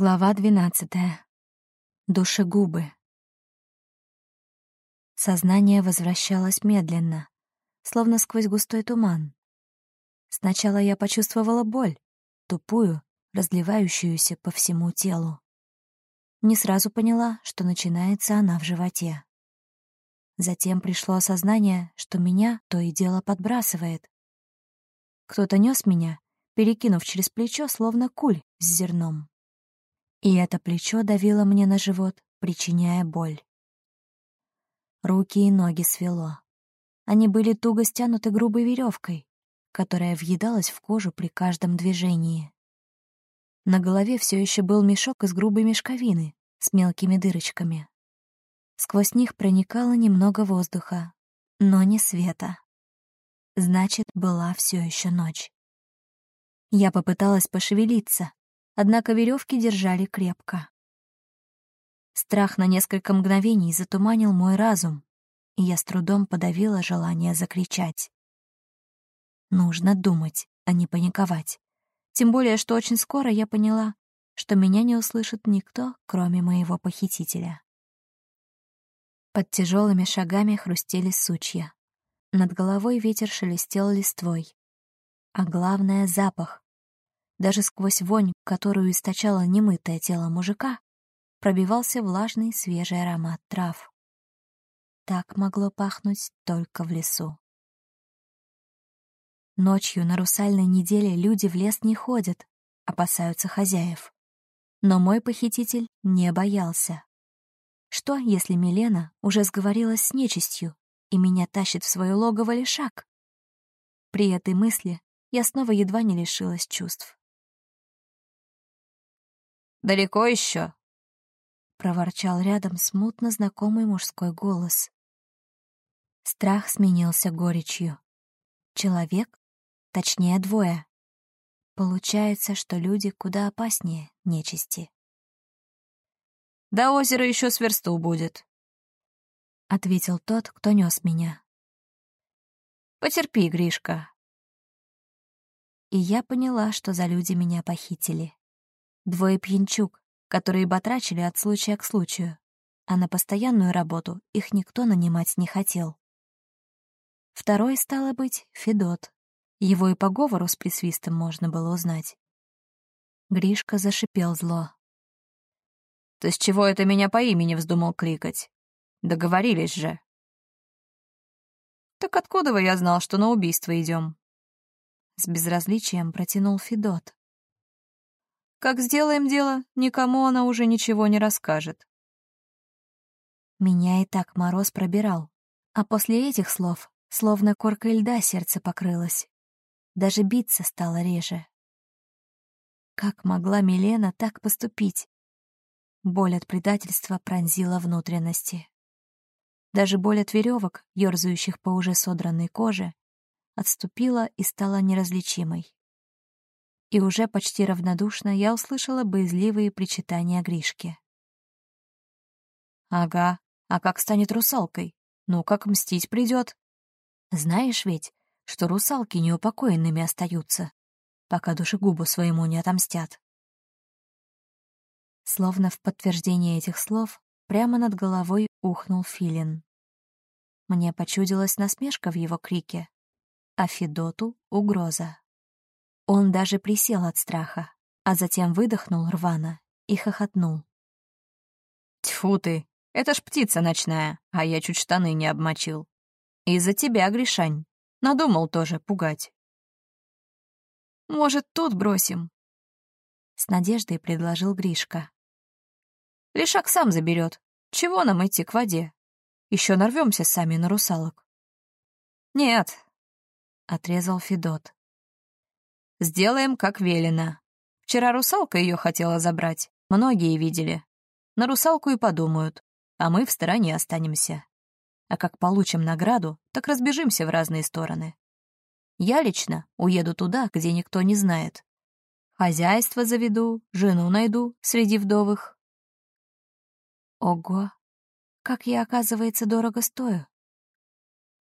Глава двенадцатая. Душегубы. Сознание возвращалось медленно, словно сквозь густой туман. Сначала я почувствовала боль, тупую, разливающуюся по всему телу. Не сразу поняла, что начинается она в животе. Затем пришло осознание, что меня то и дело подбрасывает. Кто-то нес меня, перекинув через плечо, словно куль с зерном. И это плечо давило мне на живот, причиняя боль. Руки и ноги свело. Они были туго стянуты грубой веревкой, которая въедалась в кожу при каждом движении. На голове все еще был мешок из грубой мешковины с мелкими дырочками. Сквозь них проникало немного воздуха, но не света. Значит, была все еще ночь. Я попыталась пошевелиться, однако веревки держали крепко. Страх на несколько мгновений затуманил мой разум, и я с трудом подавила желание закричать. Нужно думать, а не паниковать. Тем более, что очень скоро я поняла, что меня не услышит никто, кроме моего похитителя. Под тяжелыми шагами хрустели сучья. Над головой ветер шелестел листвой. А главное — запах. Даже сквозь вонь, которую источало немытое тело мужика, пробивался влажный свежий аромат трав. Так могло пахнуть только в лесу. Ночью на русальной неделе люди в лес не ходят, опасаются хозяев. Но мой похититель не боялся. Что, если Милена уже сговорилась с нечистью и меня тащит в свое логово лишак? При этой мысли я снова едва не лишилась чувств. «Далеко еще?» — проворчал рядом смутно знакомый мужской голос. Страх сменился горечью. Человек, точнее двое. Получается, что люди куда опаснее нечисти. До озера еще с версту будет», — ответил тот, кто нес меня. «Потерпи, Гришка». И я поняла, что за люди меня похитили. Двое пьянчук, которые батрачили от случая к случаю, а на постоянную работу их никто нанимать не хотел. Второй, стало быть, Федот. Его и по говору с присвистом можно было узнать. Гришка зашипел зло. Ты с чего это меня по имени вздумал крикать? Договорились же. Так откуда вы я знал, что на убийство идем? С безразличием протянул Федот. Как сделаем дело, никому она уже ничего не расскажет. Меня и так мороз пробирал, а после этих слов словно коркой льда сердце покрылось. Даже биться стало реже. Как могла Милена так поступить? Боль от предательства пронзила внутренности. Даже боль от веревок, ерзающих по уже содранной коже, отступила и стала неразличимой. И уже почти равнодушно я услышала боязливые причитания Гришки. «Ага, а как станет русалкой? Ну, как мстить придет? Знаешь ведь, что русалки неупокоенными остаются, пока душегубу своему не отомстят. Словно в подтверждение этих слов, прямо над головой ухнул филин. Мне почудилась насмешка в его крике, а Федоту — угроза. Он даже присел от страха, а затем выдохнул рвано и хохотнул. «Тьфу ты, это ж птица ночная, а я чуть штаны не обмочил. Из-за тебя, Гришань, надумал тоже пугать». «Может, тут бросим?» С надеждой предложил Гришка. Лишак сам заберет. Чего нам идти к воде? Еще нарвемся сами на русалок. Нет, — отрезал Федот. Сделаем, как велено. Вчера русалка ее хотела забрать. Многие видели. На русалку и подумают, а мы в стороне останемся. А как получим награду, так разбежимся в разные стороны. Я лично уеду туда, где никто не знает. Хозяйство заведу, жену найду среди вдовых, Ого, как я, оказывается, дорого стою.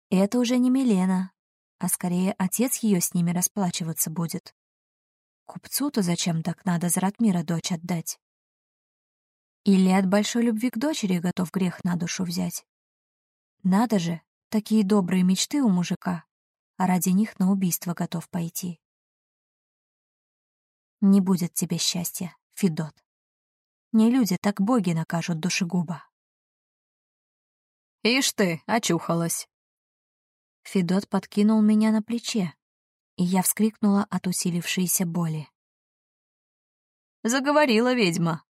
Это уже не Милена, а скорее отец ее с ними расплачиваться будет. Купцу-то зачем так надо за Ратмира дочь отдать? Или от большой любви к дочери готов грех на душу взять? Надо же, такие добрые мечты у мужика, а ради них на убийство готов пойти. Не будет тебе счастья, Федот. Не люди, так боги накажут душегуба. «Ишь ты, очухалась!» Федот подкинул меня на плече, и я вскрикнула от усилившейся боли. «Заговорила ведьма.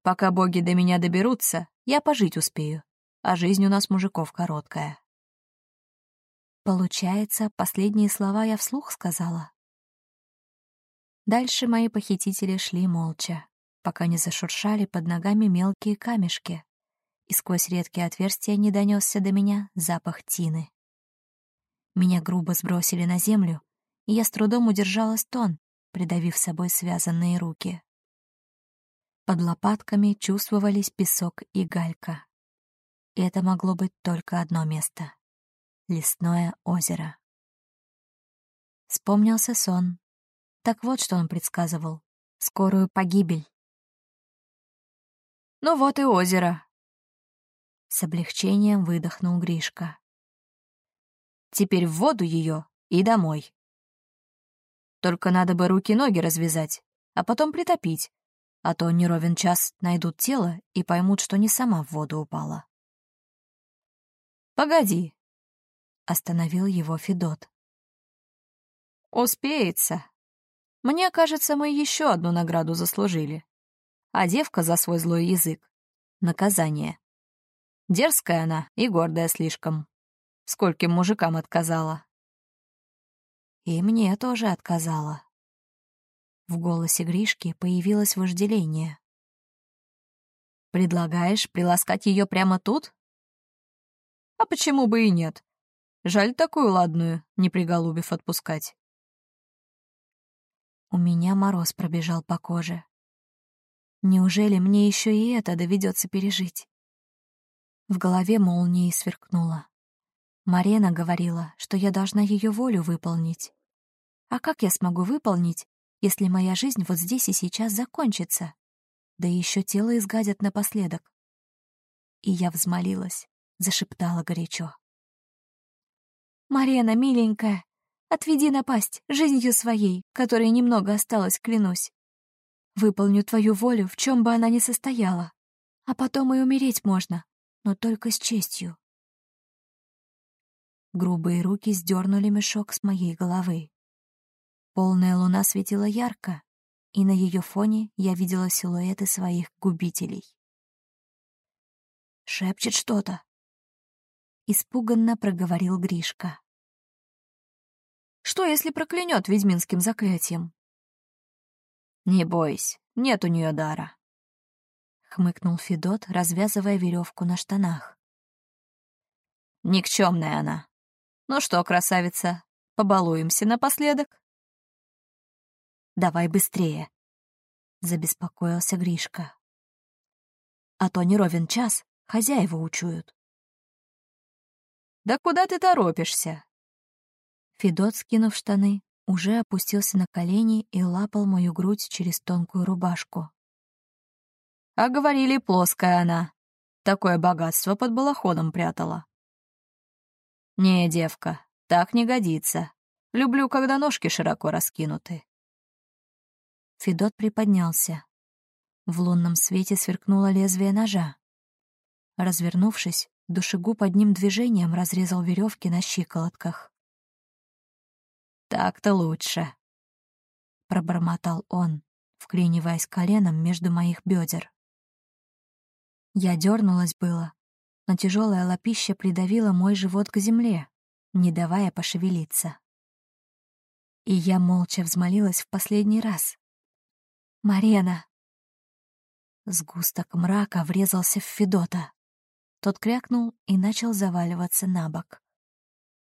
Пока боги до меня доберутся, я пожить успею, а жизнь у нас мужиков короткая». Получается, последние слова я вслух сказала. Дальше мои похитители шли молча, пока не зашуршали под ногами мелкие камешки, и сквозь редкие отверстия не донесся до меня запах тины. Меня грубо сбросили на землю, и я с трудом удержала стон, придавив собой связанные руки. Под лопатками чувствовались песок и галька. И это могло быть только одно место — лесное озеро. Вспомнился сон, так вот, что он предсказывал. Скорую погибель. «Ну вот и озеро», — с облегчением выдохнул Гришка. «Теперь в воду ее и домой. Только надо бы руки-ноги развязать, а потом притопить, а то не ровен час найдут тело и поймут, что не сама в воду упала». «Погоди», — остановил его Федот. «Успеется», мне кажется, мы еще одну награду заслужили. А девка за свой злой язык — наказание. Дерзкая она и гордая слишком. Скольким мужикам отказала. И мне тоже отказала. В голосе Гришки появилось вожделение. «Предлагаешь приласкать ее прямо тут?» «А почему бы и нет? Жаль такую ладную, не приголубив отпускать». У меня мороз пробежал по коже. Неужели мне еще и это доведется пережить? В голове молнией сверкнула. Марена говорила, что я должна ее волю выполнить. А как я смогу выполнить, если моя жизнь вот здесь и сейчас закончится? Да еще тело изгадят напоследок. И я взмолилась, зашептала горячо. «Марена, миленькая, Отведи напасть жизнью своей, которой немного осталось, клянусь. Выполню твою волю, в чем бы она ни состояла. А потом и умереть можно, но только с честью. Грубые руки сдернули мешок с моей головы. Полная луна светила ярко, и на ее фоне я видела силуэты своих губителей. «Шепчет что-то», — испуганно проговорил Гришка. Что, если проклянет ведьминским заклятием? Не бойся, нет у нее дара. Хмыкнул Федот, развязывая веревку на штанах. Никчемная она. Ну что, красавица, побалуемся напоследок? Давай быстрее, забеспокоился Гришка. А то не ровен час, хозяева учуют. Да куда ты торопишься? Федот, скинув штаны, уже опустился на колени и лапал мою грудь через тонкую рубашку. А говорили, плоская она. Такое богатство под балахоном прятала. Не, девка, так не годится. Люблю, когда ножки широко раскинуты. Федот приподнялся. В лунном свете сверкнуло лезвие ножа. Развернувшись, душегуб одним движением разрезал веревки на щиколотках. Так-то лучше», — пробормотал он, вклиниваясь коленом между моих бедер. Я дернулась было, но тяжелая лапища придавила мой живот к земле, не давая пошевелиться. И я молча взмолилась в последний раз. «Марена!» Сгусток мрака врезался в Федота. Тот крякнул и начал заваливаться на бок.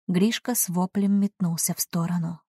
Гришка с воплем метнулся в сторону.